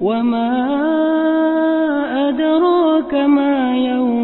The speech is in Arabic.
وما أدراك ما يوم